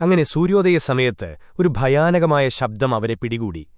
അങ്ങനെ സൂര്യോദയ സമയത്ത് ഒരു ഭയാനകമായ ശബ്ദം അവരെ പിടികൂടി.